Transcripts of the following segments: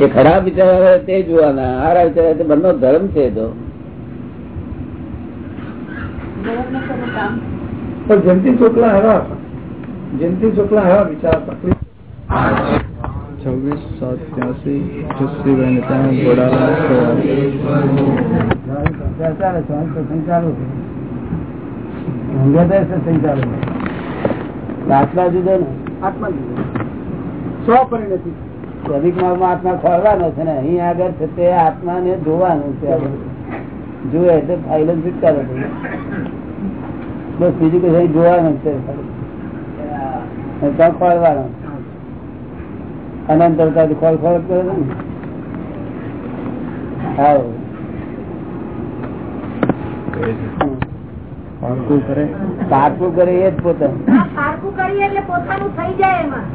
એ ખરાબ વિચાર તે જોવાના. સારા વિચાર બંને ધર્મ છે તો. પણ જયંતિ ચોકલા એવા જયંતિ ચોકલા એવા વિચાર તકલીફ છવ્વીસ સાત, ત્યાસી જસ્સીભાઈ ત્યાં આત્મા જુદો આત્મા ખોલવાનો છે ને અહીં આગળ છે તે આત્મા ને. જોવાનું છે જુએ એટલે ફાઇલ છુટકારો બસ બીજું કઈ જોવાનું છે ત્યાં ખોલવાનો અનંત અવતારથી ખોલ ખોલ કરે છે ને? હા પાકું કરે? પાકું કરે એ જ પોતાનું. પારકું એટલે પોતાનું થઈ જાય એમાં.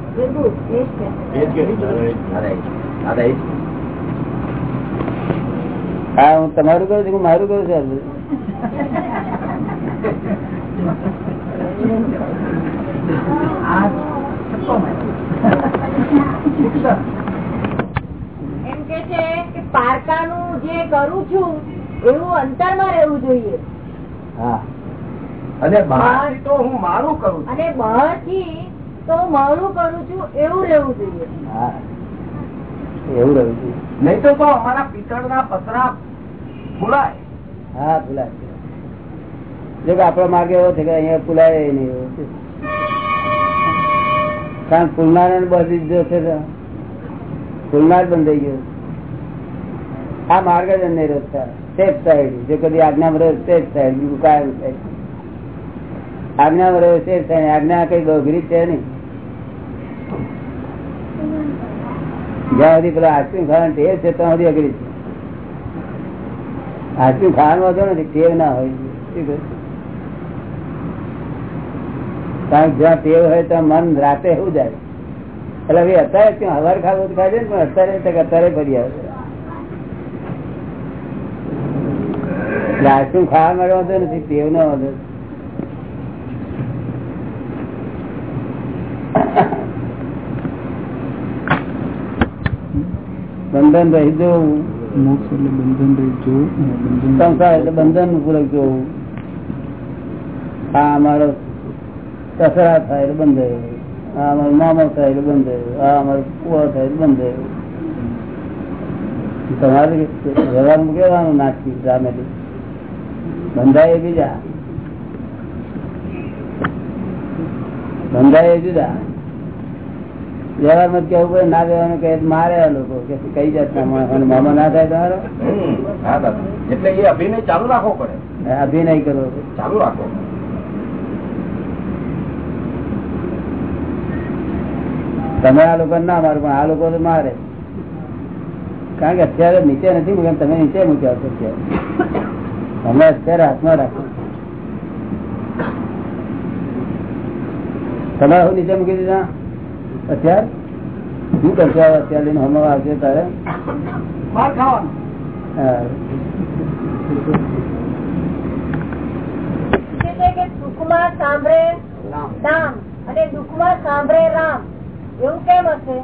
હા હું તમારું કરું છું મારું કરું છું એમ કે છે કે પારકાનું જે કરું છું એવું અંતરમાં રહેવું જોઈએ. હા. અને બહાર તો હું મારું કરું અને બહારથી તો હું મારું કરું છું એવું રહેવું જોઈએ. એવું રહ્યું છે નહીં તો તો અમારા પિત્તળના પતરા ફૂલાય હા ફૂલાય જો કે આપડો માર્ગ એવો છે કે અહીંયા ફૂલાય નહીં કારણ ફૂલનાર બધી જો છે ફૂલનાર બંધ થઈ ગયો આ માર્ગ જ અન્ય રસ્તા. Safe side. જો કદી આજ્ઞા રહ્યો સેફ સાઈડ. બીજું કાયમ સાઈડ આજ્ઞા રહ્યો સેફ સાઈડ. આજ્ઞા કઈ ગોઘરી છે નહીં. જ્યાં સુધી પેલા આઈસ્ક્રીમ ખાવાનું ટેવ છે, ત્યાં સુધી અઘરી છે. આઈસ્ક્રીમ ખાવાનું વાંધો ને ટેવ ના હોય. કારણ કે જ્યાં ટેવ હોય, ત્યાં મન રાતે એવું જાય. એટલે ભાઈ અત્યારે ત્યાં હવાર ખાવું ખાય છે ને, પણ અત્યારે અત્યારે ફરી આવે એટલે આઈસ્ક્રીમ ખાવા વાંધો નથી તેવ ના વાંધો. બંધન રહી જવું. મોક્ષ એટલે બંધન રહી જવું સંસાર એટલે બંધન પૂરક જોવું. આ અમારો કસરા થાય એટલે બંધ આ અમારું મામો થાય એટલે બંધ આ અમારું કુવા થાય એટલે બંધ તમારે વ્યવહારમાં કેવાનું નાખી સામેથી બંધાય બીજા બંધાય જુદા વ્યવહારમાં કેવું પડે? ના દેવાનું કહે મારે આ લોકો કે કઈ જાતના માણસ મામા ના થાય તમારો? એટલે એ અભિનય ચાલુ રાખવો પડે. અભિનય કરવો ચાલુ રાખવો તમે આ લોકો ના મારે પણ આ લોકો તો મારે. કારણ કે અત્યારે નીચે નથી મૂક્યા તમે નીચે મૂક્યા છો અત્યારે. અમે અત્યારે હાથમાં રાખો. તમારે હું નીચે મૂકી દીધા? અત્યાર? શું કરશો અત્યારે લઈને હમણાં આવશે તારે? સાંભળે નામ અને દુઃખમાં સાંભળે રામ. એવું કેમ હશે?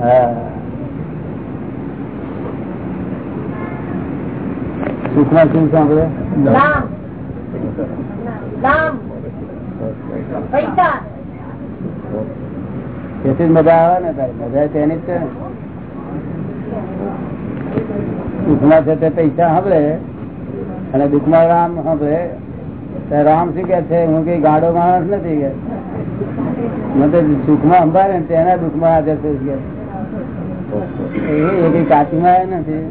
હા. સુખમાં શું સાંભળે તેથી મજા આવે ને તારે? મજા તેની જ છે ને? છે તે પૈસા સાંભળે અને દુઃખમાં રામ સાંભળે. તો રામ શું કે છે? હું કઈ ગાડો માણસ નથી કે. મને સુખમાં સંભાળે ને તેના દુઃખમાં હાજર થઈ ગયા એ કઈ કાચીમાં નથી.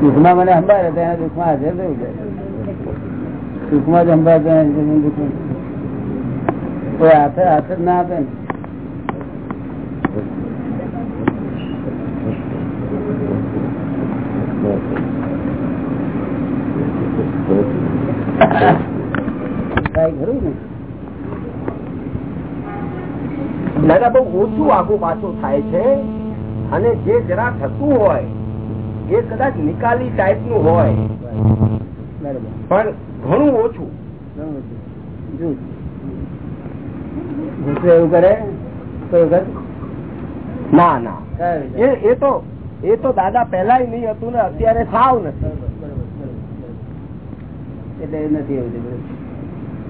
દુઃખમાં મને સંભાળે તો દુઃખમાં હાજર થયું છે સુખમાં જ નથી, દુઃખમાં કોઈ હાથે હાથ જ ના આપે ને? દાદા બહુ ઓછું આગુ પાછું થાય છે. અને જે જરા થતું હોય એ કદાચ નિકાલી ટાઈપનું હોય. પણ ઘણું ઓછું. એવું કરે? કોઈ વખત? ના ના. એ તો એ તો દાદા પેલા નહીં હતું ને અત્યારે સાવ નથી. એટલે નથી એવું.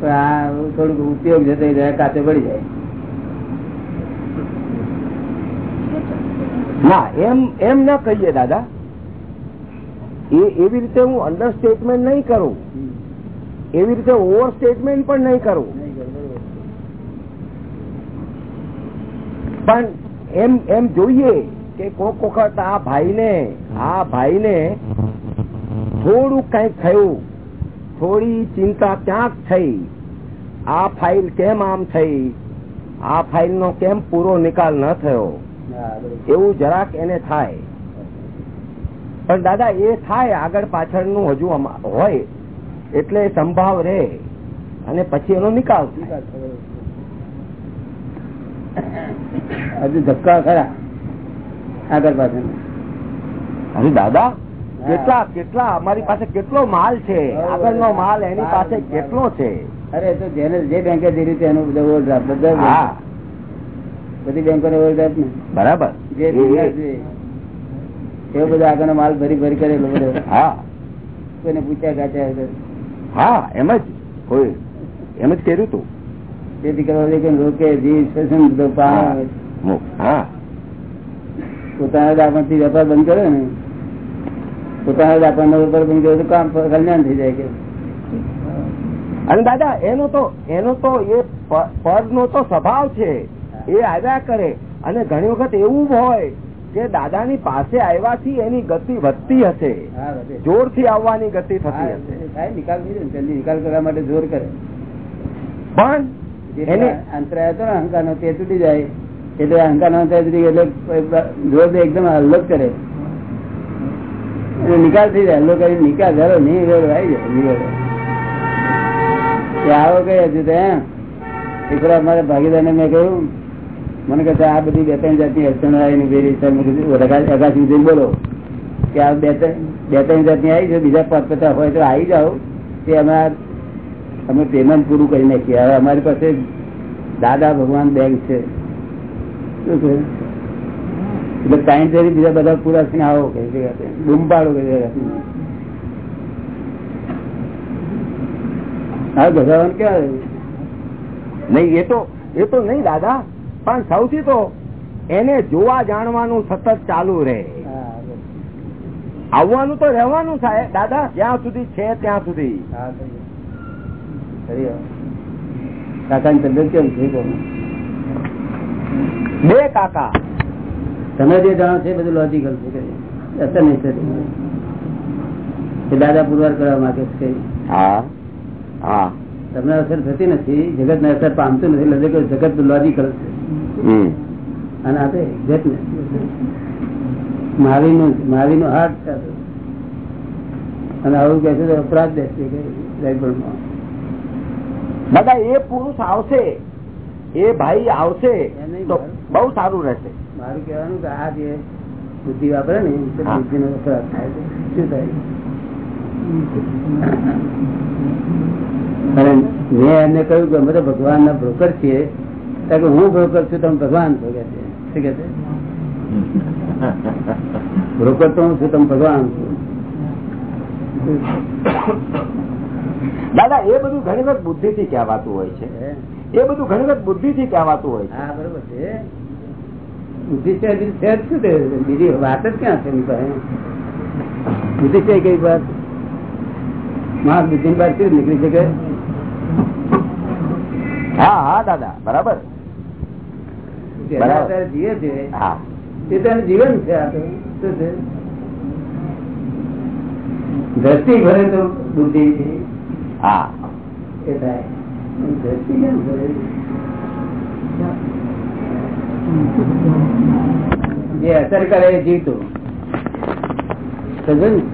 પણ આ થોડુંક ઉપયોગ જતો કાચે પડી જાય. ના, એમ એમ ના કહીએ દાદા એ, એવી રીતે હું અંડર સ્ટેટમેન્ટ નહીં કરું એવી રીતે ઓવર સ્ટેટમેન્ટ પણ નહીં કરું. પણ એમ એમ જોઈએ કે કોક વખત આ ભાઈને આ ભાઈને થોડું કંઈક થયું, થોડી ચિંતા ક્યાંક થઈ, આ ફાઇલ કેમ આમ થઈ, આ ફાઇલ નો કેમ પૂરો નિકાલ ન થયો. એવું જરાક એને થાય. પણ દાદા એ થાય આગળ પાછળનું હજુ હોય એટલે સંભાવ રહે અને પછી એનો નિકાલ. હજુ ધક્કા ખરા આગળ પાછળ? અરે દાદા કેટલા કેટલા અમારી પાસે કેટલો માલ છે? આગળનો માલ એની પાસે કેટલો છે? અરે તો જેને જે બેંકે દીધી એનું બધું ઓવરડ્રાફ્ટ બધા બધી બેંકો ને ઓવરડ્રાફ્ટ ને. બરાબર. જે એવો બધો આગળનો માલ ભરી ભરી કરેલો બધો. હા. કોઈને પૂછ્યા ગાચ્યા હા એમ જ. કોઈ એમ જ કર્યું તું. જેથી કરવા રોકે રજીસ્ટ્રેશન બધું હા. પોતાના દાપણથી વેપાર બંધ કર્યો ને. પોતાના દાપણનો વેપાર બંધ કર્યો તો કામ કલ્યાણ થઈ જાય કે. અને દાદા એનો તો એનો તો એ પદ નો તો સ્વભાવ છે. એ આવ્યા કરે. અને ઘણી વખત એવું હોય કે દાદાની પાસે આવ્યાથી એની ગતિ વધતી હશે. જોરથી આવવાની ગતિ થતી હશે. નિકાલ જલ્દી નિકાલ કરવા માટે જોર કરે. પણ એને અંતરાય હતો ને અહંકાર નો તે તૂટી જાય. એટલે અહંકાર નો અંતરાય તૂટી એટલે જોર એકદમ હલ્લો કરે. નિકાલ થઈ જાય હલ્લો કરી નિકાલ કરો નહીં વેરો આવી જાય નિવેડો આવો કઈ હજુ તો એમ. એક અમારે ભાગીદારને ભાગીદાર મેં કહ્યું મને કહે આ બધી બે ત્રણ જાતની અડચણો આવીને અગા- અગાસી જઈને બોલો. કે આ બે ત્રણ બે જાતની આવી છે, બીજા પાંચ પચાસ હોય તો આવી જાઓ. તે અમે અમે પેમેન્ટ પૂરું કરી નાખીએ. હવે અમારી પાસે દાદા ભગવાન બેંક છે. શું છે એટલે ટાઈમ થઈ બીજા બધા પૂરા થઈને આવો કે. બૂમ પાડો કે હા ભગવાન ક્યાં નહીં, એ તો એ તો નહીં, દાદા. પણ સૌથી તો એને જોવા જાણવાનું સતત ચાલુ રહે. આવવાનું તો રહેવાનું થાય. દાદા જ્યાં સુધી છે ત્યાં સુધી. બે કાકા. તમે જે જાણો છો બધું લોજિકલ છે અસર નહીં દાદા પુરવાર કરવા માંગે છે. હા હા. તમને અસર થતી નથી જગત ને અસર પામતું નથી એટલે કે જગત લોજિકલ છે. અને આ તો exact ને મહાવીરનું મહાવીરનું હાર્ટ છે અને આવું કે છે અપરાધ દેશે દાદા એ પુરુષ આવશે એ ભાઈ આવશે બઉ તો બહુ સારું રહેશે. મારું કહેવાનું કે આ જે બુદ્ધિ વાપરે ને બુદ્ધિ નો અપરાધ થાય છે. શું થાય? મેં એમને કહ્યું કે અમે તો ભગવાન ના બ્રોકર છીએ કે હું બ્રોકર છું તમે ભગવાન છો. કે શું કે છે? બ્રોકર તો હું છું તમે ભગવાન છું. દાદા એ બધું ઘણી વખત બુદ્ધિ થી કહેવાતું હોય છે. એ બધું ઘણી વખત બુદ્ધિ થી કહેવાતું હોય છે. હા બરોબર છે. બુદ્ધિ છે બીજું વાત જ ક્યાં છે બુદ્ધિ છે કઈ વાત? મહા બુદ્ધિ વાત કેવી નીકળી શકે? હા હા દાદા બરાબર. જીવે છે હા. તે તો જીવન છે આ તો શું છે? દ્રષ્ટિ ભરે તો બુદ્ધિ હા. એ થાય. દ્રષ્ટિ કેમ ભરે? જે અસર કરે એ જીવતું. સમજ?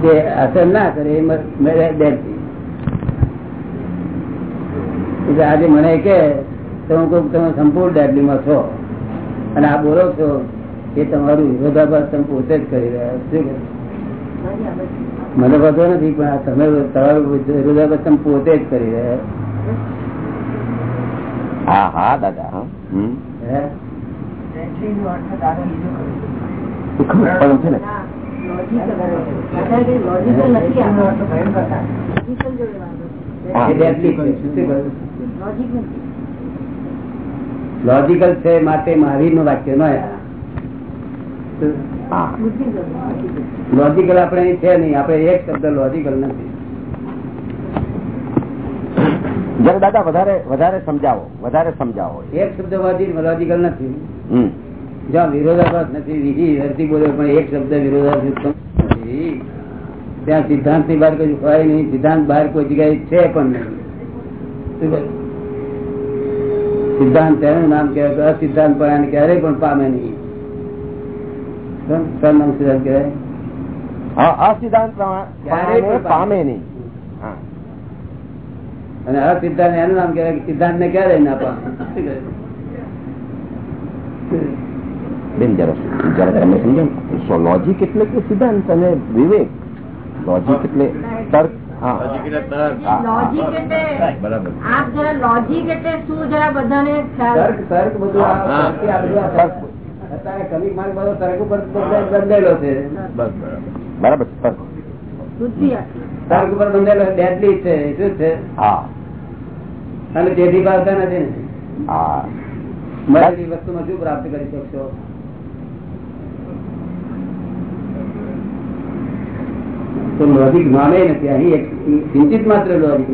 જે અસર ના કરે એ આજે મને કે તમે કહું તમે સંપૂર્ણ ડેડલીમાં છો અને આ બોલો છો એ તમારું વિરોધાભાસ તમે પોતે જ કરી રહ્યા છો. મને બધો નથી પણ આ તમે તમારું વિરોધાભાસ તમે પોતે જ કરી રહ્યા હા હા દાદા હા. હમ. હે? ખબર પડે છે ને લોજિકલ છે માટે મહાવીરનું વાક્ય ન લોજિકલ આપણે છે નહીં. આપણે એક શબ્દ લોજિકલ નથી. જરા દાદા વધારે વધારે સમજાવો. વધારે સમજાવો. એક શબ્દ લોજિકલ નથી. હમ. જ્યાં વિરોધાભાસ નથી વિધિ હરતી બોલે પણ એક શબ્દ વિરોધાભાસ નથી. ત્યાં સિદ્ધાંતની બહાર કોઈ હોય નહીં સિદ્ધાંત બહાર કોઈ જગ્યાએ છે પણ નહીં. શું કહ્યું? સિદ્ધાંત તેનું નામ કહેવાય કે અસિદ્ધાંત પણ આને ક્યારેય પણ પામે નહીં. શું? શું નામ સિદ્ધાંત કહેવાય? હા અસિદ્ધાંત પ્રમાણે ક્યારેય પણ પામે નહીં. હા. અને અસિદ્ધાંત એનું નામ કહેવાય કે સિદ્ધાંત ને ક્યારેય ના પામે. જરા જરા તમે સમજો સો લોજિક એટલે કે સિદ્ધાંત અને વિવેક. લોજિક એટલે તર્ક. બરાબર. છે. તર્ક. બુદ્ધિ આપી. તર્ક ઉપર બંધેલો ડેડલી છે શું છે? હા. અને તેથી પાવતા નથી વસ્તુ શું પ્રાપ્ત કરી શકશો? તો લોજિક માને નથી અહીં એક ચિંતિત માત્ર લોજિક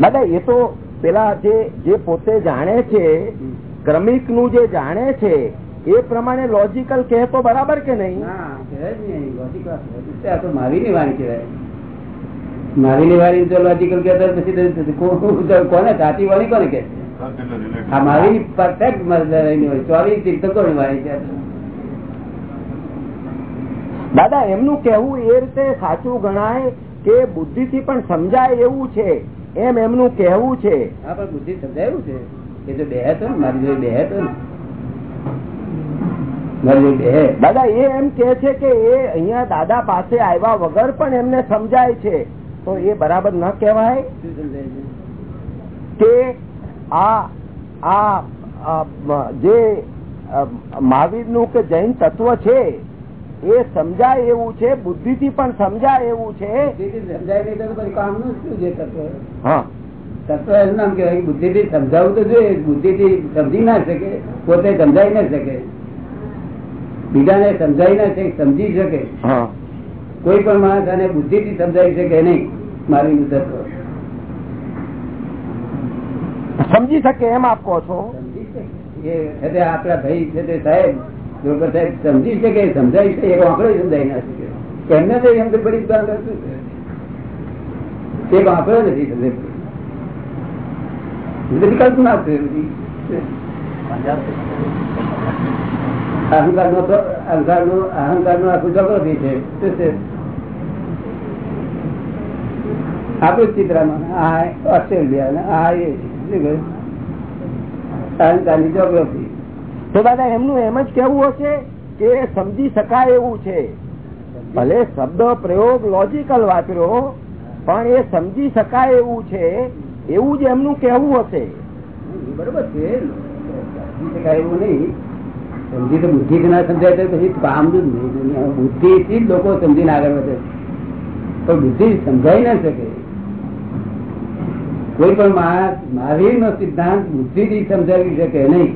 દાદા એ તો પેલા જે જે પોતે જાણે છે ક્રમિકનું જે જાણે છે એ પ્રમાણે લોજિકલ કહે તો બરાબર કે નહીં? મારી વાણી કહેવાય. માવીની વાણી જો લોજિકલ કહેતા હોય પછી કોને સાચી વાણી કોને કે મારી પરફેક્ટ ચોવીસ તીર્થકોની વાણી છે. દાદા એમનું કહેવું એ રીતે સાચું ગણાય કે બુદ્ધિ થી પણ સમજાય એવું છે. એમ એમનું કહેવું છે. હા પણ બુદ્ધિ સમજાયું છે. કે જો બેહે તો ને મારી જોડે બેહે તો ને. દાદા એ એમ કે છે કે એ અહિયાં દાદા પાસે આવ્યા વગર પણ એમને સમજાય છે. તો એ બરાબર ન કહેવાય? છે? કે આ આ જે મહાવીરનું કે જૈન તત્વ છે એ સમજાય એવું છે બુદ્ધિ થી પણ સમજાય એવું છે. સમજાય નહીં તો પછી કામનું શું છે તત્વ? હા. તત્વ એનું નામ કેવાય બુદ્ધિ થી સમજાવવું તો જોઈએ બુદ્ધિ થી સમજી ના શકે પોતે સમજાઈ ના શકે. બીજાને સમજાઈ ના શકે સમજી શકે. કોઈ પણ માણસ આને બુદ્ધિ થી સમજાવી શકે નહીં મારી તત્વ સમજી શકે એમ આપ કહો છો? સમજી શકે. છે ભાઈ છે તે સાહેબ સમજી શકે સમજાવી શકે એક આંકડો સમજાવી ના શકે એમને તો એમ તો બધી વાત શું છે? એક આંકડો નથી સમજાય બધી કલ્પના છે બધી. અહંકાર નો તો અહંકારનું અહંકારનું આખું જગત છે શું છે આપણું જ ચિત્રમાં આ ઓસ્ટ્રેલિયા અને આ એ શું કહ્યું? અહંકારની જોગ્રાફી તો દાદા, એમનું એમ જ કેવું હશે કે સમજી શકાય એવું છે. ભલે શબ્દ પ્રયોગ લોજિકલ વાપર્યો, પણ એ સમજી શકાય એવું છે, એવું જ એમનું કેવું હશે. બરોબર છે. સમજી શકાય એવું નહીં. સમજી તો બુદ્ધિ ના સમજાય તો પછી કામ જ નહીં. બુદ્ધિ થી જ લોકો સમજીને આગળ વધે પણ બુદ્ધિ સમજાઈ ના શકે. કોઈ પણ માણસ મહાવીર નો સિદ્ધાંત બુદ્ધિ થી સમજાવી શકે નહીં.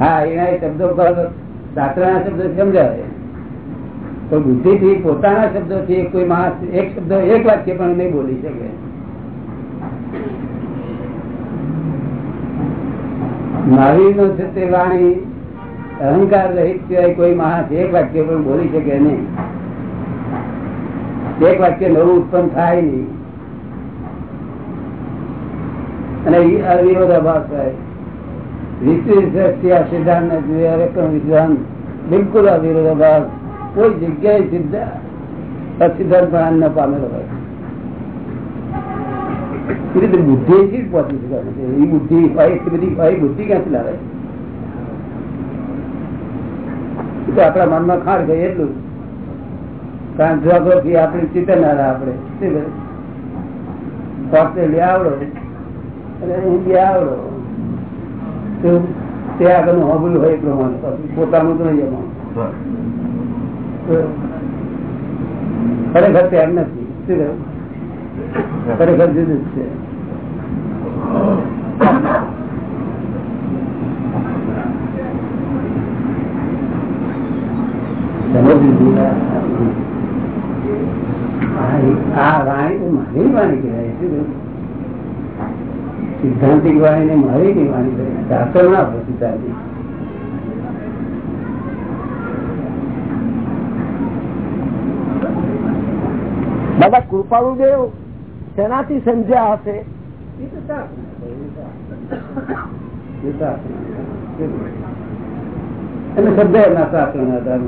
હા, એના શબ્દો શાસ્ત્રના શબ્દો સમજાવે. તો બુદ્ધિ થી પોતાના શબ્દો થી કોઈ માણસ એક શબ્દ, એક વાક્ય પણ નહીં બોલી શકે. મહાવીર નો છે તે વાણી, અહંકાર રહિત સિવાય કોઈ માણસ એક વાક્ય પણ બોલી શકે નહીં. એક વાક્ય નવું ઉત્પન્ન થાય નહીં. અને ઈ અવિરોધાભાસ થાય વિશેષ દ્રષ્ટિ આ બિલકુલ અવિરોધાભાસ કોઈ જગ્યાએ સિદ્ધાંત અસિદ્ધાંત પણ ન પામેલો હોય. રીતે બુદ્ધિ થી જ પહોંચી શકે? એ બુદ્ધિ હોય એટલી બધી હોય બુદ્ધિ ક્યાંથી લાવે? તો આપણા મનમાં ખાડ ગઈ એટલું કારણ જોગ્રાફી આપણી ચિતરનારા આપણે. શું કરે? ઓસ્ટ્રેલિયા આવડો અને ઇન્ડિયા આવડો તો આગળનું હોબલું હોય પ્રમાણે પોતાનું તો નહીં એમાં. ખરેખર તેમ નથી. શું ખરેખર જુદું છે. આ વાણી તો મારી વાણી કહેવાય. શું? સિદ્ધાંતિક વાણી ને મારી ની વાણી શાસ્ત્ર ના હોય સિદ્ધાંતિક બાબા કૃપાળુ દેવ શેનાથી સમજ્યા હશે? એ તો શાસ્ત્ર એ શાસ્ત્ર અને શબ્દ એમના શાસ્ત્ર ના આધાર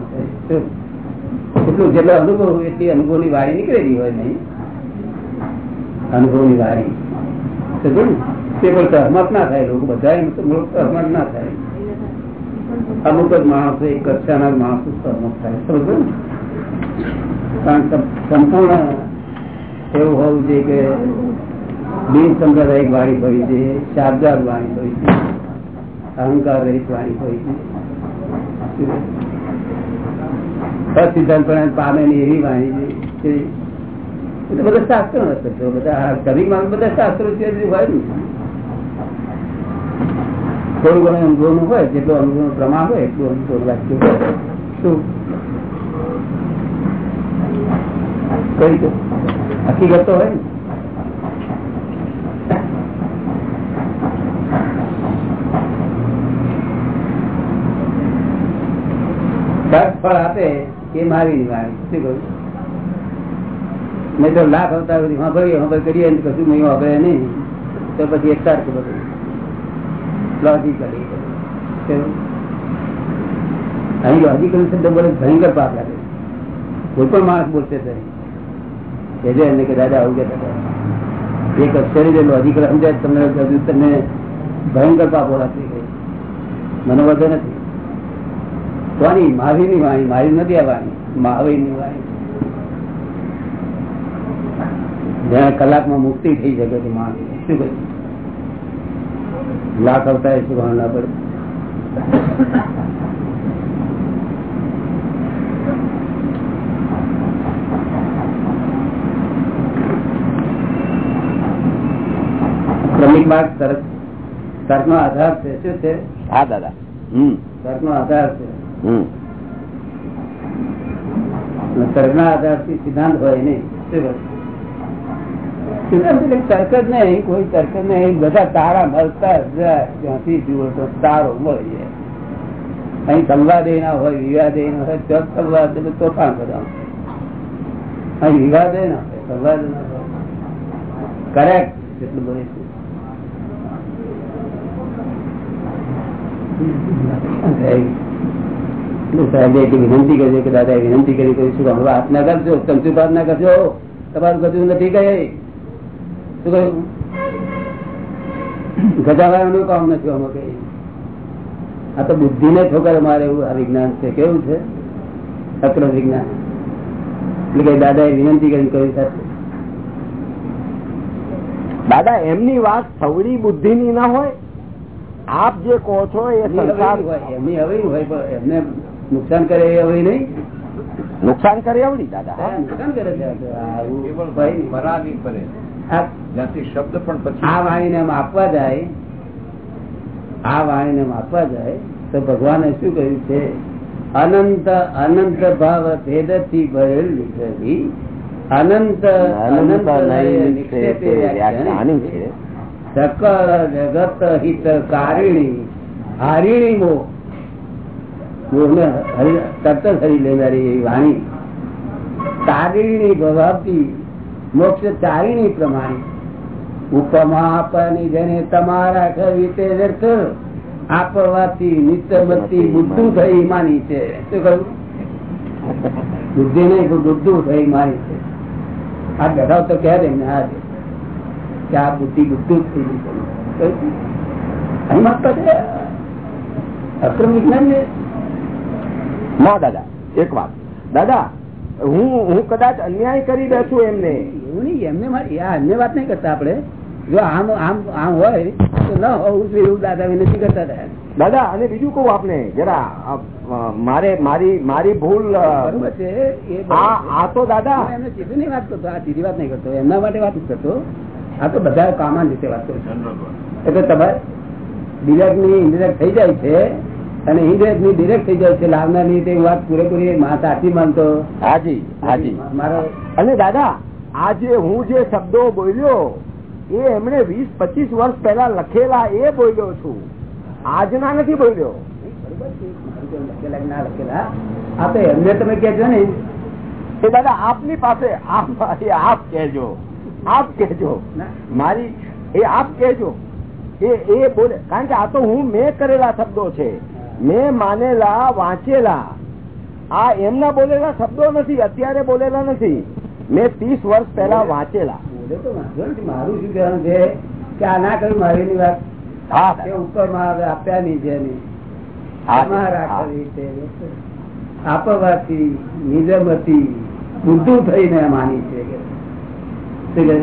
એટલું જેટલો અનુભવ એટલી અનુભવની વાણી નીકળેલી હોય નહીં. અનુભવની વાણી સમજો ને? તે પણ સહમત ના થાય, લોકો બધા સહમત ના થાય. અમુક જ માણસો એક કક્ષાના માણસો સહમત થાય સમજો? કારણ કે સંપૂર્ણ એવું હોવું જોઈએ કે બિન વાણી હોય છે શાબ્દાર વાણી હોય છે અહંકાર રહિત વાણી હોય છે સિદ્ધાંત પામે ની એવી વાણી છે એટલે બધા શાસ્ત્રો નથી બધા કવિમાં બધા શાસ્ત્રો છે હોય ને? થોડું ઘણું અનુભવનું હોય, જેટલું અનુભવ પ્રમાણ હોય, એટલું અનુભવ વાક્ય હોય. શું? કઈ હકીકત તો હોય ને. ફળ આપે એ મારી ની વાણી. શું કહ્યું? નહીં તો લાખ અવતાર બધી વાપરીએ વાપર કરીએ કશું નહીં વાપરે નહીં. તો પછી એક સારું બધું લોજિકલી અહીં લોજિકલ શબ્દ બોલે ભયંકર પાપ લાગે કોઈ પણ માણસ બોલશે ત્યારે કે, દાદા, આવું કહેતા એક અક્ષરે લોજિકલ સમજાય તમને તમને ભયંકર પાપો ગઈ મને વધુ નથી. કોની? મહાવીરની વાણી. મારી નથી આ વાણી. માવી ની વાણી. જ્યાં કલાકમાં મુક્તિ થઈ શકે છે માણસ શું કહ્યું? લાખ અવતાર શું ભાવ ના પડે. ક્રમિક માર્ગ તર્ક. તર્ક નો આધાર છે શું છે? હા દાદા. હમ. તર્ક નો આધાર છે. હમ. તર્ક ના આધારથી સિદ્ધાંત હોય નહીં. શું તર્ક જ નહીં કોઈ તર્ક જ નહીં બધા તારા મળતા જ જાય ત્યાંથી જુઓ તો તારો મળી જાય અહીં સંવાદ ના હોય વિવાદ ના હોય તો સંવાદ એટલે તોફાન બધા અહીં વિવાદ ના હોય સંવાદ ના હોય કરેક્ટ જેટલું બોલે છે એટલે સાહેબે એક વિનંતી કરી કે દાદા વિનંતી કરી કરીશું હવે વાત ના કરજો તમસુપાત ના કરજો તમારું બધું નથી કહે શું કામ નથી આમાં કઈ. આ તો બુદ્ધિ ને ઠોકર મારે એવું આ વિજ્ઞાન છે. કેવું છે? અક્ર વિજ્ઞાન. એટલે કે દાદા એ વિનંતી કરી કહ્યું સાથે દાદા એમની વાત સવડી બુદ્ધિ ની ના હોય. આપ જે કહો છો એ એમની સંસાર હોય એમની હવે હોય પણ એમને નુકસાન કરે એ હવે નહીં. નુકસાન કરે એવડી દાદા નુકસાન કરે છે જ્યાંથી શબ્દ પણ પછી આ વાણીને આમ આપવા જાય આ વાણીને આમ આપવા જાય તો ભગવાને શું કહ્યું છે? અનંત અનંત ભાવ ભેદથી ભરેલ નીકળી અનંત અનંત સકળ જગત હિત કારિણી હારિણી મો. મોહને હરી- તરત હરી લેનારી એવી વાણી. તારિણી ભવાતી મોક્ષ ચારિણી પ્રમાણે. ઉપમા આપવાની જેને તમારા કવિ તે વ્યર્થ આપવાથી નિત્યમતી બુદ્ધુ થઈ માની છે. શું કહ્યું? બુદ્ધિ નહીં બુદ્ધુ થઈ માની છે. આ ગઢાવ તો કહે દે ને આ કે આ બુદ્ધિ બુદ્ધુ થઈ ગઈ અહીં માગતા છે. અક્રમ વિજ્ઞાન ને ના દાદા એક વાત. દાદા હું હું કદાચ અન્યાય કરી દઉં છું એમને એમને મારી આ અન્ય વાત નહીં કરતા આપણે. જો આમ આમ આમ હોય તો ન હોવું જોઈએ એવું દાદા વિનંતી કરતા હતા. દાદા અને બીજું કહું આપને જરા મારે મારી મારી ભૂલ બરોબર છે આ તો દાદા. એમને સીધી નહીં વાત કરતો આ સીધી વાત નહીં કરતો એમના માટે વાત કરતો. આ તો બધા કામાન રીતે વાત કરું એટલે તમારે ડિરેક્ટની ઇન્ડિરેક્ટ થઈ જાય છે અને ઇન્ડિરેક્ટની ડિરેક્ટ થઈ જાય છે લાવનારની તે વાત પૂરેપૂરી મા સાચી માનતો. હાજી હાજી. મારો અને દાદા આજે હું જે શબ્દો બોલ્યો એ એમણે વીસ પચીસ વર્ષ પહેલા લખેલા એ બોલ્યો છું. આજના નથી બોલ્યો. એમને તમે ને. એ દાદા આપની પાસે આપ કેજો આપ ના. મારી એ આપ કેજો એ એ બોલે. કારણ કે આ તો હું મેં કરેલા શબ્દો છે. મેં માનેલા વાંચેલા. આ એમના બોલેલા શબ્દો નથી અત્યારે બોલેલા નથી. મેં ત્રીસ વર્ષ પહેલા વાંચેલા. બોલે તો વાંધો નથી. મારું શું કહેવાનું છે કે આ ના કહ્યું મારી ની વાત ઉપરમાં આપ્યાની છે એની. હા, એમાં હા. રાખેલી છે આપવાથી નિજમતી બુદ્ધું થઈને માની છે?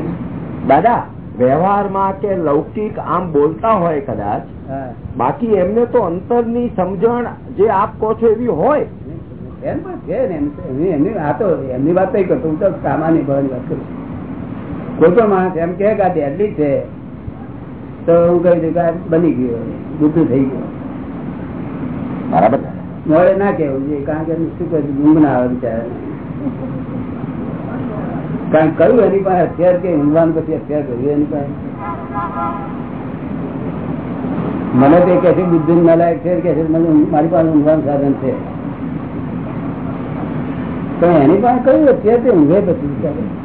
દાદા વ્યવહારમાં કે લૌકિક આમ બોલતા હોય કદાચ હા. બાકી એમને તો અંતરની સમજણ જે આપ કહો છો એવી હોય એમ પણ છે ને એમ એમની- વાત નહીં કરતો હું તો સામાન્ય ભાવની વાત કરું છું. કોઈ પણ માણસ એમ કે આ deadly છે તો હું કહી દઉં કે બની ગયો બુદ્ધું થઈ ગયું. બરાબર. મોડે ના કેવું જોઈએ કારણ કે શું કહે ઊંઘ ના આવે બિચારા કારણ કયું એની પાસે અત્યાર કે ઊંઘવાનું પછી અત્યાર કર્યું એની પાસે? મને તે કે છે બુદ્ધિ નલાયક છે કે છે મને મારી પાસે ઊંઘવાનું સાધન છે. તો એની પાસે કયું અત્યારે તે ઊંઘે પછી બિચારે.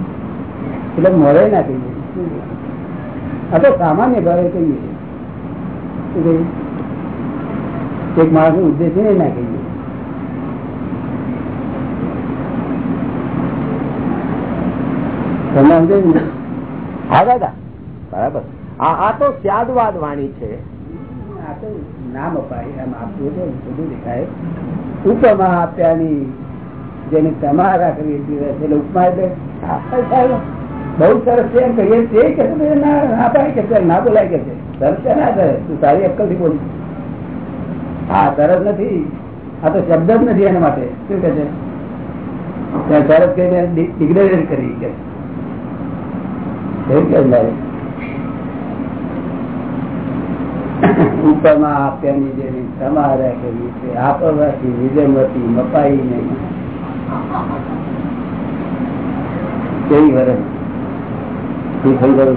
એટલે મળે ના કહીએ આ તો સામાન્ય ભાવે કહીએ એક માણસનું ઉદ્દેશ એ ના કહીએ. તમને હા દાદા. બરાબર. આ આ તો સ્યાદવાદ વાણી છે. આ તો નામ અપાય એમ આપવું છે બધું દેખાય. ઉપમા આપ્યાની જેને તમારા કરી છીએ એટલે ઉપમા એટલે. બહુ સરસ છે એમ કહીએ તે કે ના પાય કે છે, ના બોલાય કે છે. સરસ છે ના કરે તું તારી અક્કલથી બોલી. હા સરસ નથી. આ તો શબ્દ જ નથી એના માટે. શું કે છે? સરસ કહીને ડિગ્રેડેડ કરી કે ઉપરમાં આપ્યાની તમારે કરી છે? આપવાથી વિજયવતી મપાઈ નહીં. કેવી તું થઈ ગયો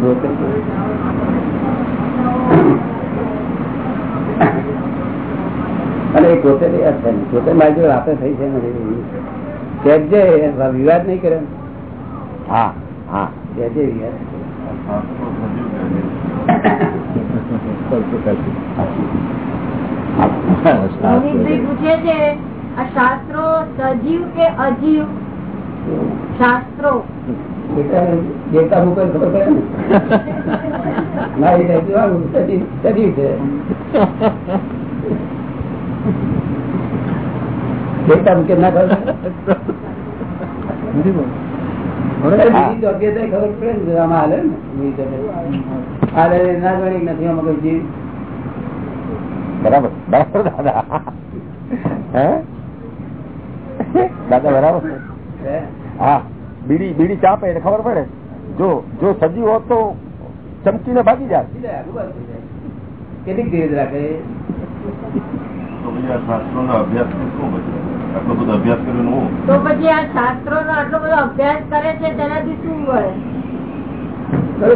અને એ પોતે પોતે મારી જોડે થઈ છે કહેજે વિવાદ નહીં કરે હા હા. કહેજે વિવાદ પૂછે છે આ શાસ્ત્રો સજીવ કે અજીવ? શાસ્ત્રો. દેવતા મૂકે ખબર પડે ને? મારી સજીવ છે. દેવતા મૂકે ના ખબર પડે? ને આમાં હાલે ને હાલે ના ગણી નથી આમાં કોઈ જીવ. બરાબર. બરાબર દાદા. હે? દાદા બરાબર. છે હે? બીડી બીડી ચાપે એટલે ખબર પડે? જો જો સજીવ હોત તો ચમકીને ભાગી જાય. કેટલીક ધીરજ રાખે?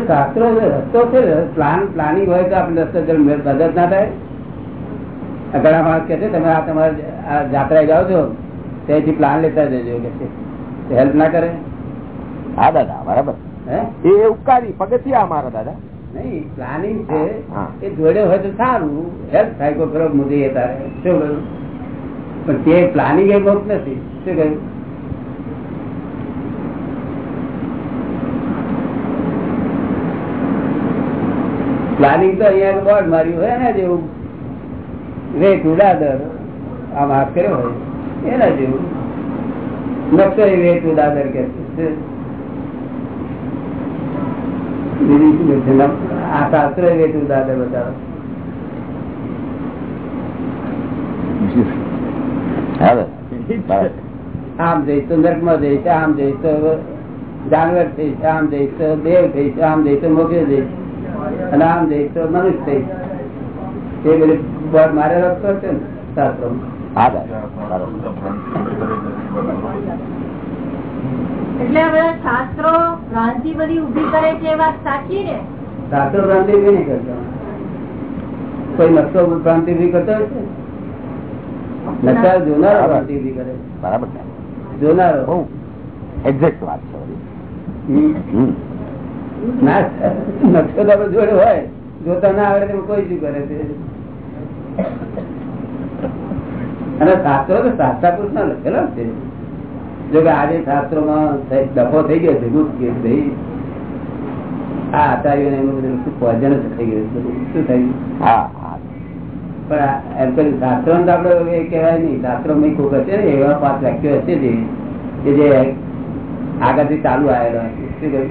શાસ્ત્રો રસ્તો છે પ્લાન પ્લાનિંગ હોય તો આપણે રસ્તો મેળ મદદ ના થાય. આ ઘણા માણસ કે છે તમે આ તમારે આ જાત્રા જાઓ છો ત્યાંથી પ્લાન લેતા જજો કે હેલ્પ ના કરે. હા દાદા બરાબર. એ ઉપકારી પગથિયા અમારા દાદા. નહીં પ્લાનિંગ છે. એ જોડે હોય તો સારું. હેલ્પ થાય કોઈ ખરો મોદી તારે. શું કહ્યું? પણ તે પ્લાનિંગ એ બહુ નથી. શું કહ્યું? પ્લાનિંગ તો અહીંયા બોર્ડ માર્યું હોય ને જેવું. રે ઉડાદર આમ હાથ કર્યો હોય. એના જેવું. નકશો એ રેટ ઉડાદર કે? આમ જઈશ તો નર્કમાં જઈશ, આમ જઈશ તો જાનવર થઈશ, આમ જઈશ તો દેવ થઈશ, આમ જઈશ તો મોક્ષે જઈશ, અને આમ જઈશ તો મનુષ્ય થઈશ. એ બધી મારે રસ્તો છે ને શાસ્ત્રો હા. એટલે આ શાસ્ત્રો ભ્રાંતિ બધી ઊભી કરે છે એ વાત સાચી ને? શાસ્ત્રો ભ્રાંતિ બી નહીં કરતા. કોઈ નકશો ભ્રાંતિ બી કરતો નકશા જોનારો ભ્રાંતિ બી કરે. બરાબર જોનારો. એક્ઝેક્ટ વાત છે બધી. હમ. હમ. ના નકશો તો જોડે હોય. જોતા ના આવડે તો કોઈ શું કરે છે? અને શાસ્ત્રો તો શાસ્ત્રા પુરુષ ના લખેલો છે. જો કે આજે શાસ્ત્રો માં ડફો થઈ ગયો છે ગુપ્ત કે ભાઈ આ આચાર્યો એનું બધું શું જ થઈ ગયું શું થયું? પણ એમ કરી શાસ્ત્રો તો આપડે એ કહેવાય નહીં શાસ્ત્રો માં કોક હશે ને એવા પાંચ વાક્યો હશે જે કે જે આગળથી ચાલુ આવેલો શું કહ્યું?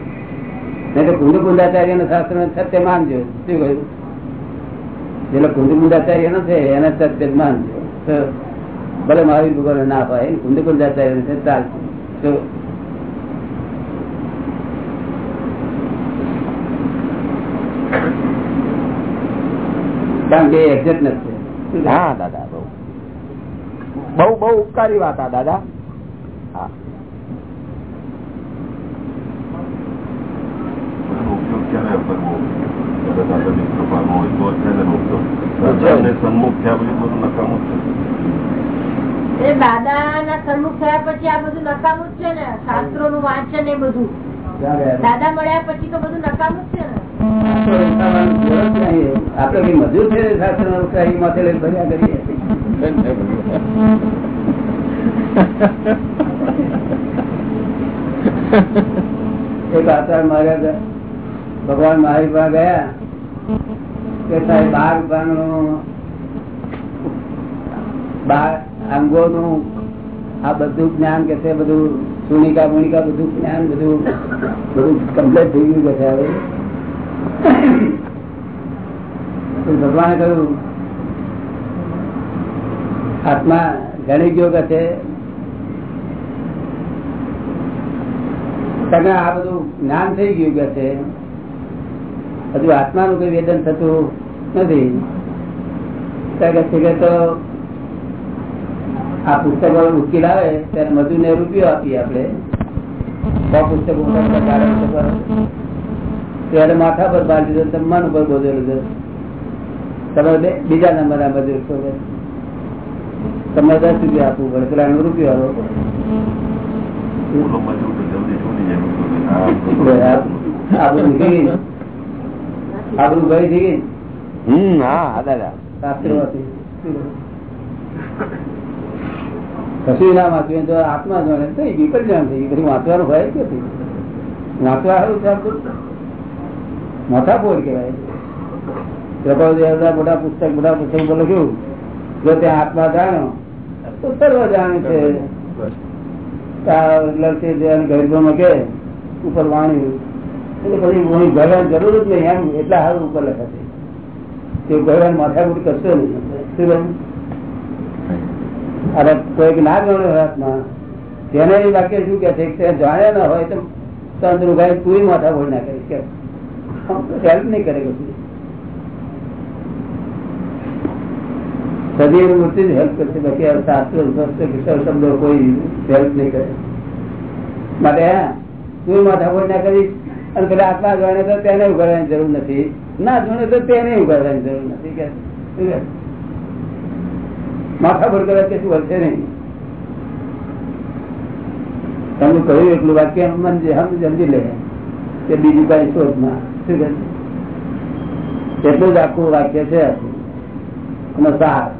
નહીં તો કુંડ કુંડાચાર્ય નો શાસ્ત્ર સત્ય માનજો. શું કહ્યું? જેટલો કુંડ કુંડાચાર્ય નો છે એને સત્ય માનજો. ભલે મહાવીર ભગવાન ના હોય કુંડ આચાર્ય ચાલશે તો કારણ કે એક્ઝેક્ટ નથી. હા દાદા બહુ. બહુ બહુ ઉપકારી વાત આ દાદા. હા. સન્મુખ થયા પછી બધું નકામું છે. એ દાદા સન્મુખ થયા પછી આ બધું નકામું જ છે ને? શાસ્ત્રો નું વાંચન એ બધું. દાદા મળ્યા પછી તો બધું નકામું જ છે ને? આપડે કઈ મજૂર છે શાસ્ત્ર માથે લઈને ભર્યા કરીએ? એક આચાર માર્યા ભગવાન મહાવીર પાસે ગયા કે સાહેબ બાર રૂપિયાનું બાર અંગોનું આ બધું જ્ઞાન કે છે, બધું સુનિકા, મુનિકા, બધું જ્ઞાન, બધું બધું કમ્પ્લીટ થઈ ગયું કે હવે. ભગવાને કહ્યું, આત્મા જાણી ગયો કે છે? આ બધું જ્ઞાન થઈ ગયું કે છે? હજુ આત્માનું કઈ વેદન થતું નથી. કે તો આ પુસ્તક વાળો ઉકેલ આવે ત્યારે મધુ ને રૂપિયો આપીએ આપડે પુસ્તક. ત્યારે માથા પર બાર લીધો તમે મન ઉપર બોધો લીધો. તમે બીજા નંબર ના મજૂર છો તમે દસ રૂપિયા આપવું પડે પેલા રૂપિયો આપો. બોલો મજૂર તો જલ્દી છૂટી જાય આબરૂ નીકળી ગઈ. આબરૂ ગઈ થઈ ગઈ હમ હા દાદા. શાસ્ત્રો શાસ્ત્રોમાંથી. કશું ના વાંચ્યું તો આત્મા જાણે થઈ ગયું કલ્યાણ થઈ ગયું વાંચવાનું હોય કે વાંચવા સારું છે આપણું? મોટા બોર કહેવાય મોટા પુસ્તક મોટા પુસ્તક બોલો કેવું? જો ત્યાં આત્મા જાણ્યો, તો સર્વ જાણે છે. ગરીબોમાં કે ઉપર વાણી. એટલે પછી હું ગળવાની જરૂર જ નહીં. એમ એટલા સારું ઉપર લખાશે તે ગળવાની માથાકૂટ કરશો નહીં. અરે કોઈક ના જાણે હાથમાં. તેને એ વાક્ય શું કે છે? જાણ્યા ના હોય તો તંદુર ભાઈ પૂરી માથા ફોડ ના કે હેલ્પ નહીં કરે કશું. સદી મૂર્તિ જ હેલ્પ કરશે. બાકી શાસ્ત્ર કિશોર શબ્દો કોઈ હેલ્પ નહીં કરે. માટે હા તું માથા ભોળ ના કરીશ અને પેલા આત્મા જાણે તો તેને ઉગાડવાની જરૂર નથી. ના જોડે તો તેને ઉગાડવાની જરૂર નથી. કે? માથા ફોડ કરવા કશું વધશે નહીં? તમે કહ્યું એટલું વાક્ય મન સમજી લે કે બીજી કઈ શોધમાં શું કહે? એટલું જ આખું વાક્ય છે. એનો સાર.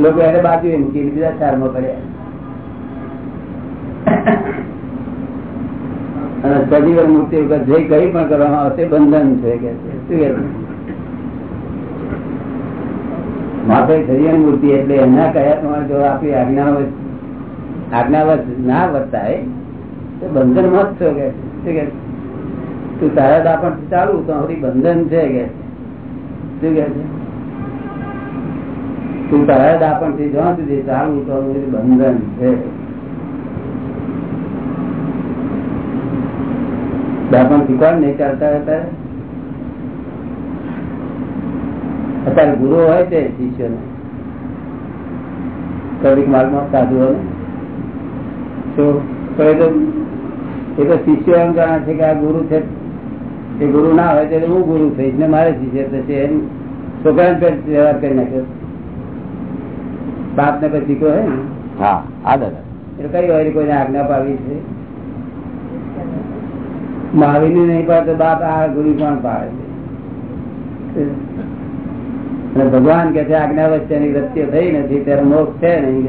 લોકો એને બાજુ એમ કે બીજા સારમાં પડ્યા. અને સજીવન મુક્તિ વખત જે કઈ પણ કરવામાં આવશે, બંધન છે. કે શું કે છે? માથે સજીવન મૂર્તિ એટલે એના કયા પ્રમાણે જો આપણી આજ્ઞા આજ્ઞાવત ના વર્તાય તો બંધન મત છો કે તું તારા દાપણ ચાલુ, તો સુધી બંધન છે કે? શું કે તું તારા દાપણથી જ્યાં સુધી ચાલુ, તો બંધન છે. દાપણ શીખવાડ નહીં ચાલતા હતા અત્યારે ગુરુ હોય છે શિષ્યોને કવિક માર્ગમાં સાધુઓને તો પણ એ તો એ તો શિષ્ય એમ જાણે છે કે આ ગુરુ છે. એ ગુરુ ના હોય ત્યારે હું ગુરુ થઈશ ને મારે શિષ્ય થશે એમ છોકરાને પેટ વ્યવહાર કરી નાખ્યો. બાપ ને પછી શીખ્યો હોય ને. હા આ દાદા. એટલે કઈ હોય કોઈને આજ્ઞા પાવી છે? મહાવીર નહીં પાડે તો બાપ આ ગુરુ પણ પાડે છે? ભગવાન કે છે આજ્ઞા વચ્ચેની વૃત્તિઓ થઈ નથી, ત્યારે મોક્ષ છે નહીં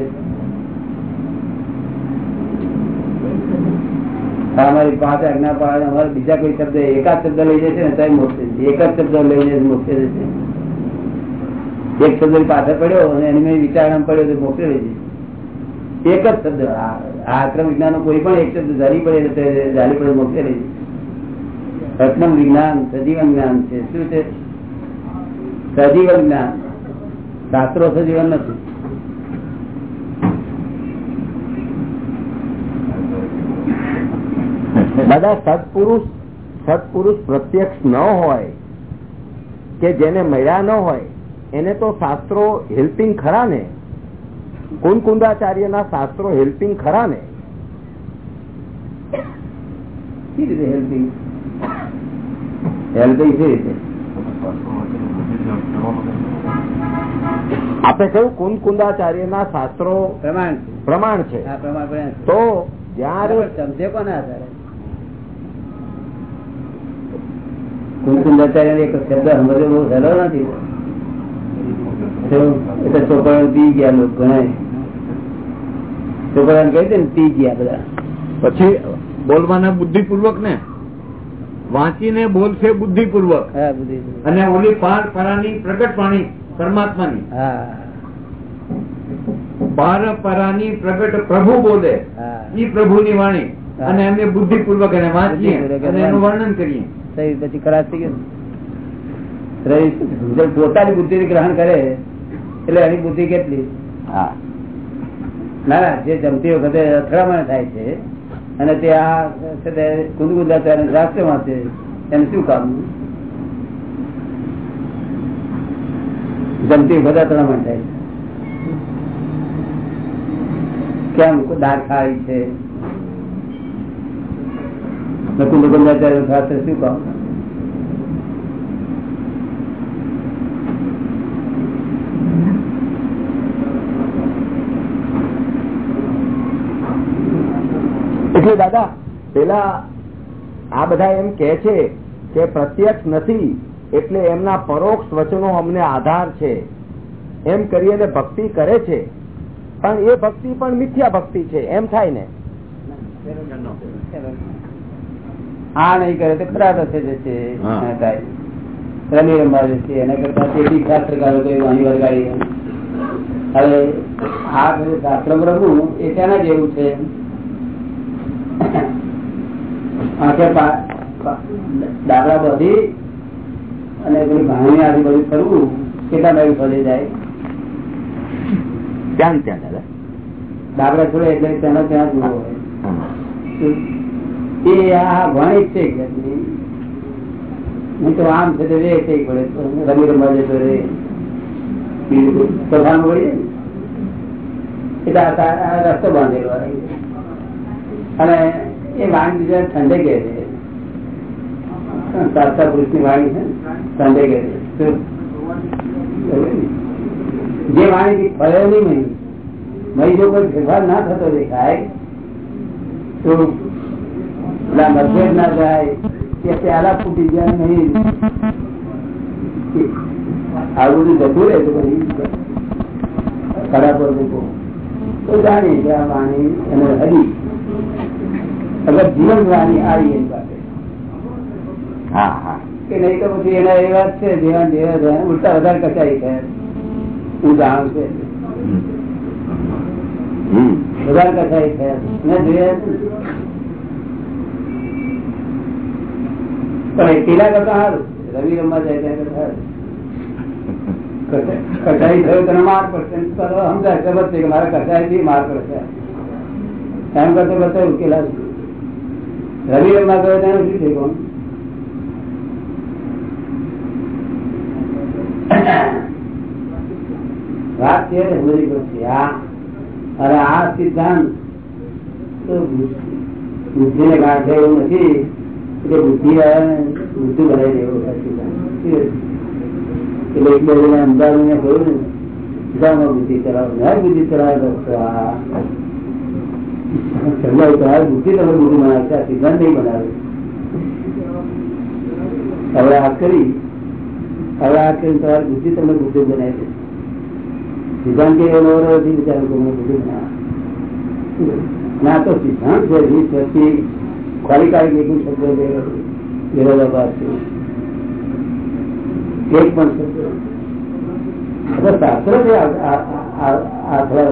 અમારી પાંચ આજ્ઞા પાડે, અમારે બીજા કોઈ શબ્દ, એકાદ શબ્દ લઈ જશે ને તો મોક્ષ એક જ શબ્દ લઈ જશે જશે. એક શબ્દ પાછળ પડ્યો અને એની મેં વિચારણા પડ્યો તો મોક્ષ લઈ એક જ શબ્દ. આ આક્રમ વિજ્ઞાન કોઈ પણ એક શબ્દ જારી પડે તે પડે મોક્ષે લઈ જશે. રત્નમ વિજ્ઞાન, સજીવન જ્ઞાન છે. શું છે? સજીવન જ્ઞાન શાસ્ત્રો સજીવન નથી. દાદા સત્પુરુષ સત્પુરુષ પ્રત્યક્ષ ન હોય કે જેને મળ્યા ન હોય એને તો શાસ્ત્રો હેલ્પિંગ ખરા ને? કુંદકુંદાચાર્ય ના શાસ્ત્રો હેલ્પિંગ ખરા ને? હેલ્પિંગ? હેલ્પિંગ કઈ રીતે? આપણે કહ્યું કુંદકુંદાચાર્ય ના શાસ્ત્રો પ્રમાણ પ્રમાણ છે. તો જયારે સમજે કોને આધારે? કુંકુંદાચાર્ય એક શબ્દ સમજવો બહુ સહેલો નથી. તો છોકરાઓ પી ગયા લોકો છોકરાને કહી દે ને પી ગયા બધા. પછી બોલવાના બુદ્ધિપૂર્વક ને? વાંચીને બોલશે બુદ્ધિપૂર્વક. અને ઓલી પાર પરાની પ્રગટ વાણી પરમાત્માની. પાર પરાની પ્રગટ પ્રભુ બોલે. ઈ પ્રભુની વાણી. અને એમને બુદ્ધિપૂર્વક એને વાંચીએ અને એનું વર્ણન કરીએ. પછી ખરાબ થઈ ગયું પોતાની બુદ્ધિ ગ્રહણ કરે એટલે એની બુદ્ધિ કેટલી? હા. ના ના જે જમતી વખતે અથડામણ થાય છે અને તે આ છે તે કુદકુદાચાર્ય શાસ્ત્રમાં છે. એને શું કામ? જમતી બધા તણામણ થાય કેમ? દાળ ખાવી છે. કુંદકુંદાચાર્ય શાસ્ત્ર શું કામ? એટલે દાદા પેલા આ બધા એમ કે છે કે પ્રત્યક્ષ નથી એટલે એમના પરોક્ષ વચનો અમને આધાર છે. એમ કરીને ભક્તિ કરે છે. પણ એ ભક્તિ પણ મિથ્યા ભક્તિ છે. એમ થાય ને? આ નહીં કરે તો ખરાબ રસ્તે જશે થાય. રમી રમવા જશે એના કરતા તેથી શાસ્ત્રકારો કોઈ વાણી વળગાડી હવે આ શાસ્ત્ર રમવું એ તેના જેવું છે. દાદા બધી અને પેલી ભાણી આદિ બધું કરવું કેટલા બાજુ ફરી જાય? ત્યાં ત્યાં દાદા? દાદા છોડે એટલે તેનો ત્યાં જુઓ એ આ ભણી છે હું તો આમ છે રે છે રમી રમવા જતો રે. કોઈ તોફાન પડી એટલે રસ્તો બાંધેલો. અને એ વાણી બીજા ઠંડે કે છે. સાતા પુરુષની વાણી છે ઠંડે કે છે? જે વાણી ફળે નહીં મહી મહી જો કોઈ ફેરફાર ના થતો દેખાય, તો મતભેદ ના જાય કે પ્યાલા ફૂટી જાય નહીં. આવું બધું જતું રહે તો પછી ખરાબ મૂકો તો જાણીએ કે આ વાણી એને હરી. અગર જીવન જ્ઞાની આવી એની પાસે હા હા કે નહીં તો પછી એના એવા જ છે જેવા જેવા જેવા ઉલટા વધારે કચાઈ છે હું જાણું છું હમ વધારે કચાઈ છે મેં જોયા છે. પણ એ પેલા કરતા સારું રવિ રમવા જાય ત્યાં કરતા સારું. કચાઈ- કચાઈ થયો તને માર પડશે તો સમજાય ખબર છે કે મારે કચાઈ થી માર પડશે એમ કરતો કરતો ઉકેલા રવિ રમવા ગયો ત્યાં શું થયું વાત છે ને બધી વસ્તુ. આ અરે આ સિદ્ધાંત બુદ્ધિ ને કાઢે એવું નથી એટલે બુદ્ધિ બુદ્ધિ દે એવો એટલે એક બે અમદાવાદ ને કહ્યું ને બુદ્ધિ ચલાવો. બુદ્ધિ ચલાવે. ના, તો સિદ્ધાંત છે રીત પછી ખોરી કાઢી એકું શબ્દ વિરોધાભાસ છે. એક પણ શબ્દ. શાસ્ત્ર છે, આ- આ- આ- પછી થોડા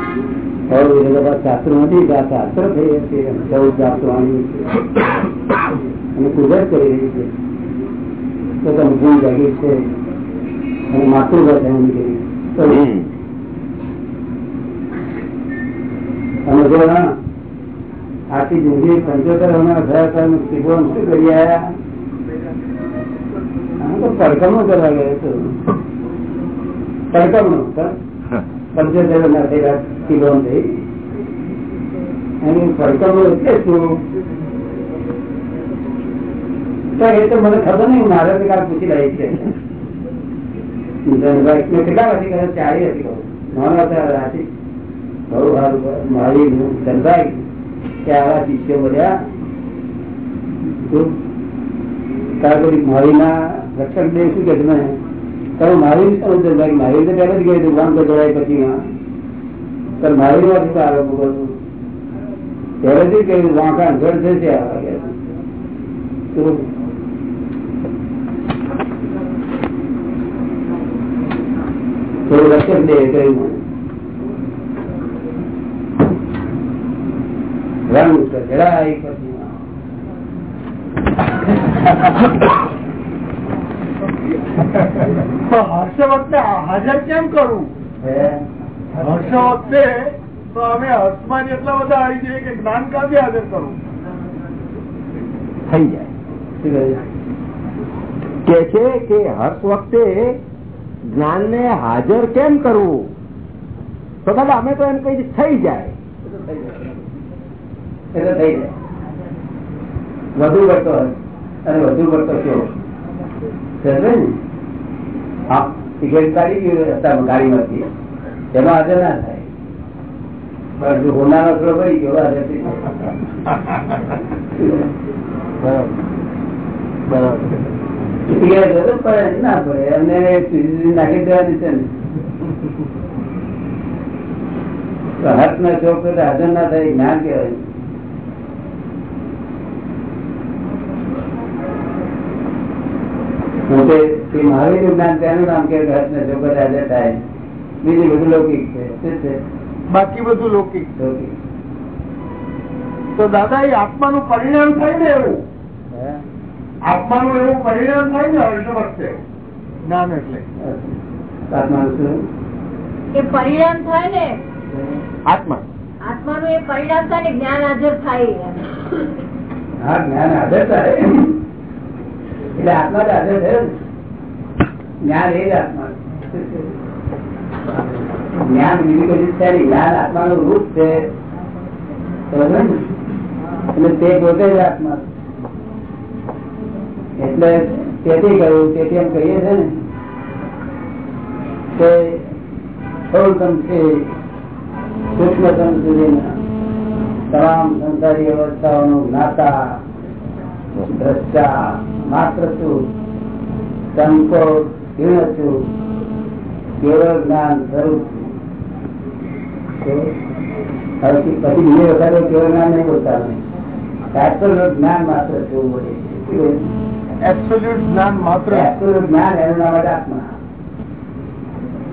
પછીના હવે વિરોધાભાસ શાસ્ત્ર નથી શાસ્ત્ર થઈ છે ચૌદ જાતવાની અને કુદરત કરી રહી છે તો તમે ગુણ જાગી છે અને માતૃભાષા એમ કરી અને જો આખી જિંદગી પંચોતેર હમણાં થયા શું કરી આયા આમ તો પડકમણું કરવા ગયો હતો પડકમણું પંચોતેર ના થયેલા એ તો મને ખબર નહીં મારે તો કાલ પૂછી રહી છે. કેટલા ચારી હતી કહું નાના હતા રાતી. બહુ સારું મારી ધનભાઈ, કે આવા શિષ્યો ત્યાર પછી મારીના રક્ષક દેવ શું કે તમે તમે મારી મારી તો પહેલા જ ગઈ હતી વાંધો જોડાય પછી પણ મારી તો આરોપ કરું પહેલેથી કહ્યું વાંકા જળ છે તે આવા ગયા તો થોડું રક્ષક દેવ કહ્યું. રંગ ચડાઈ પછી હર્ષ વખતે હાજર કેમ કરવું હે? હર્ષ વખતે તો અમે હર્ષમાં એટલા બધા આવી જઈએ કે જ્ઞાન ક્યાંથી હાજર કરવું થઈ જાય. કે છે કે હર્ષ વખતે જ્ઞાન ને હાજર કેમ કરવું? તો દાદા અમે તો એમ કઈ થઈ જાય. એ તો થઈ જાય. વધુ પડતો અને વધુ પડતો કયો સમજે ને? હા ટિકિટ કાઢી ગયું હતા ગાડીમાંથી. તેમાં આજે ના થાય. ના ને હાથ ના. ચોક હાજર ના થાય જ્ઞાન કહેવાય. મોટે તે મહાવીર જ્ઞાન તેનું નામ કે હાથ ના ચોક હાજર થાય. બીજું બધું લૌકિક છે. બાકી બધું લૌકિક. તો દાદા એ આત્માનું પરિણામ થાય ને એવું? આત્માનું એવું પરિણામ થાય ને અર્ધ વખતે જ્ઞાન એટલે. આત્માનું એ પરિણામ થાય ને? આત્મા. આત્માનું એ પરિણામ થાય ને જ્ઞાન હાજર થાય હા જ્ઞાન હાજર થાય. એટલે આત્મા હાજર થયો ને જ્ઞાન એ જ આત્મા? જ્ઞાન બીજું છે નહીં જ્ઞાન આત્માનું રૂપ છે. એટલે તે પોતે જ આત્મા એટલે તેથી કહ્યું, તેથી એમ કહીએ છે ને, કે સ્થૂળતમથી સૂક્ષ્મતમ સુધીના તમામ સંસારી અવસ્થાઓનો જ્ઞાતા દ્રષ્ટા માત્ર છું સંકો ક્ષીણ છું કેવળ જ્ઞાન સ્વરૂપ છું. પછી બીજે વખતે કેવું જ્ઞાન નહીં બોલતા જ્ઞાન માત્ર એવું બોલે છે. શું બોલે? એબ્સોલ્યુટ જ્ઞાન માત્ર. Absolute જ્ઞાન એનું નામ જ આત્મા.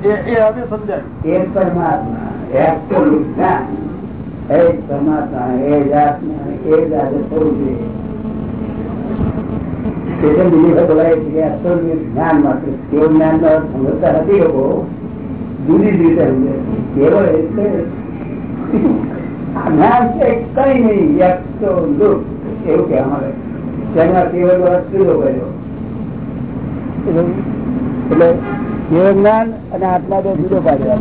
એ એ હવે સમજાય. એ પરમાત્મા. Absolute જ્ઞાન એ પરમાત્મા. એ જ આત્મા. એ જ આજે સ્વરૂપે બીજી વખત બોલાય છે કે Absolute જ્ઞાન માત્ર કેવું જ્ઞાન સમજતા નથી લોકો. જુદી જ રીતે. કેવળ એટલે જ્ઞાન છે કઈ નહીં Absolute. એવું કહેવા માંગે તેમાં કેવળ જુદો કર્યો એટલે જ્ઞાન અને આત્મા તો જુદો પાડ્યો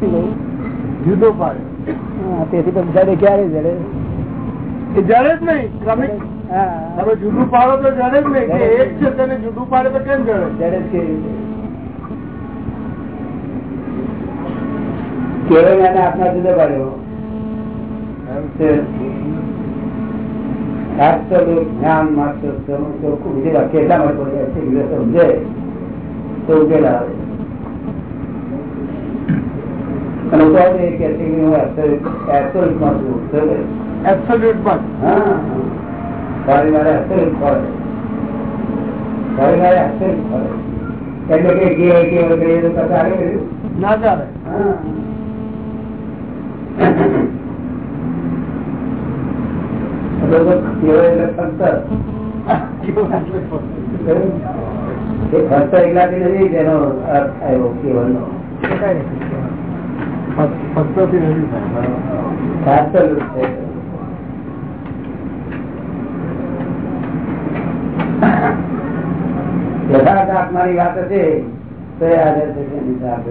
બધો. જુદો પાડે તેથી તો બધાને ક્યારે જડે એ જડે જ નહીં હા તમે જુદું પાડો તો જડે જ નહીં કે એક છે તેને જુદું પાડે તો કેમ જડે જડે જ કેવી રીતે? કેવળ જ્ઞાન ને આત્મા જુદો પાડ્યો જ્ઞાન માત્ર ચોખ્ખું બીજી કેટલા માટે બોલે છે? બીજો સમજે. તો ઉકેલ આવે. અને તો એ કહે છે કે હું absolute છું. એબ્સોલ્યુટ હા મારે absolute ફળે. મારે absolute ફળે. એટલે કે કેવળ કહીએ તો કથા આગળ ના ચાલે. હા. એટલે તો કેવળ એટલે ફક્ત ફક્ત એકલાથી નથી તેનો અર્થ થાય Absolute છે. યથાર્થ આત્માની વાત છે, તો એ હાજર છે તેની સાથે.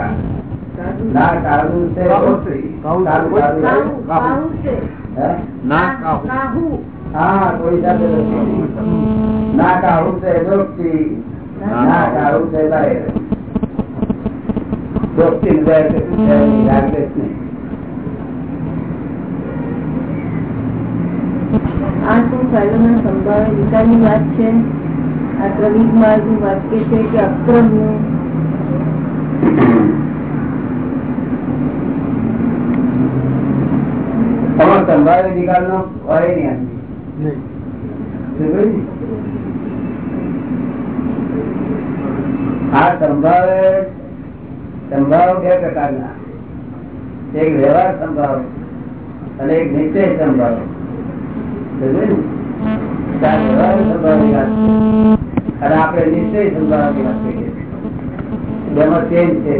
ના કા ના છે. કાહુ, કાહુ છે. હે? ના કાહુ. કાહુ. હા કોઈ સાથે ના કાળું છે દોસ્તી ના. દોસ્તી નહીં. આ શું ફાઇલોના સંભાવે વિચારની વાત છે આ ક્રમિક માર્ગનું વાક્ય છે કે અક્રમનું તમારો નિકાલ નો હોય નહીં આની. આ સંભાવે સંભાવ બે પ્રકારના. એક વ્યવહાર સંભાવ અને એક નિશ્ચય સંભાવ. અને આપણે નિશ્ચય સંભાવની વાત કરીએ બેમાં ચેન્જ છે.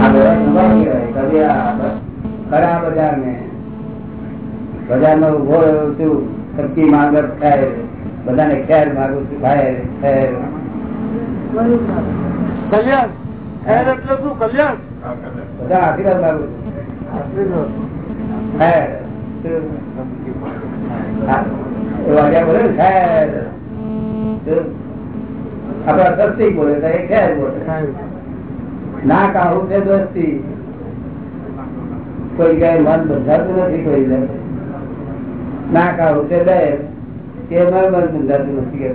આ વ્યવહાર સંભાવ કહેવાય. કદી આ ખરા બજાર ને બજાર નો ઊભો રહ્યો છું સબકી માંગત થાય બધાને ખેર માગું છું ખાય ખેર. કલ્યાણ ખેર એટલે શું કલ્યાણ? બધા આશીર્વાદ માગું છું. ખેર. હા, એ વાગ્યા બોલે ને ખેર. આપડા સસ્તી બોલે ખેર બોલે. ના કાઢું છે દોસ્તી કોઈ જગ્યાએ મન બંધાતું નથી કોઈ ના કાઢું છે દહેર કે મન મન બંધાતું નથી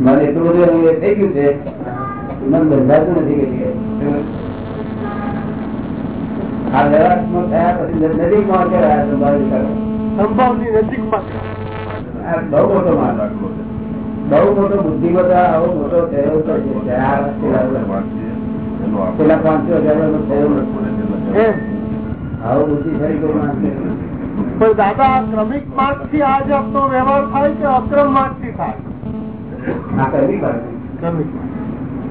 મને એટલું બધું એ થઈ ગયું છે મન બંધાતું નથી કે. આ વ્યવહારમાં થયા પછી આ સંભાળી કરો. સંભાવની નજીકમાં આ બહુ મોટો માલ બહુ મોટો બુદ્ધિમત્તો આવો મોટો થયો છે. આ પેલા પેલા પાંચસો હજાર આવો દાદા ક્રમિક માર્ગથી આ આપનો વ્યવહાર થાય કે અક્રમ માર્ગ. થી થાય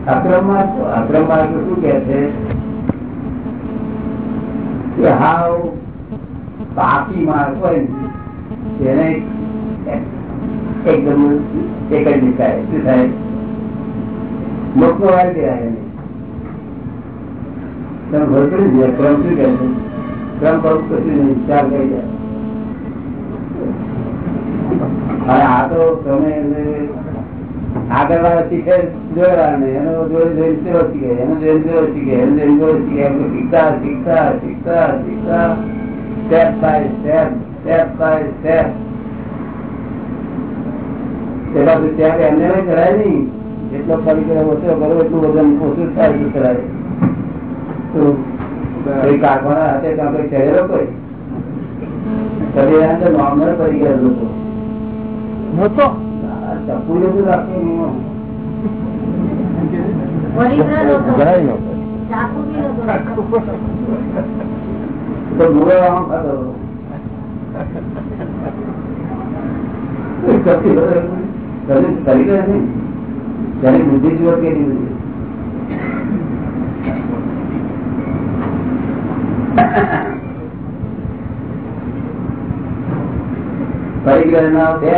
અક્રમ માર્ગ અક્રમ તો શું કે છે? કે હાવ પાકી માર્ગ હોય તેને એકદમ એક જ દેખાય શું થાય? લોકો કહેવાય એને. તમે ભર કરી દે ક્રમ શું કહે છે? ક્રમ કરું કશું નહીં કરી દે અને આ તો તમે આગળ વાળા શીખે જોયેલા ને એનો જોઈ જોઈ તેઓ શીખે એનો જોઈ તેઓ શીખે, એનો જોઈ તેઓ શીખે, એમ શીખતા શીખતા શીખતા શીખતા. Step by step step by step પેલા તો ત્યારે એમને કરાય નહીં. જેટલો ફરી કરે ઓછો કરો એટલું વજન ઓછું થાય એટલું કરાય. કારખાના હાથે કાં કોઈ શહેરો કોઈ? કદી નોર્મલ પડી ગયા લોકો. નતો આ ચપ્પુ જેવું રાખવું વરિષ્ઠ નહોતો. જરાય નહોતો. ચાકુ પરિગ્રહ બે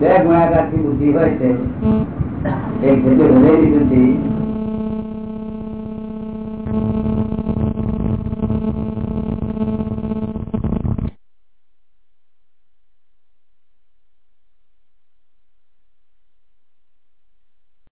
બે ગુણાકારથી બુદ્ધિ હોય છે. એક જેટલી હૃદયની બુદ્ધિ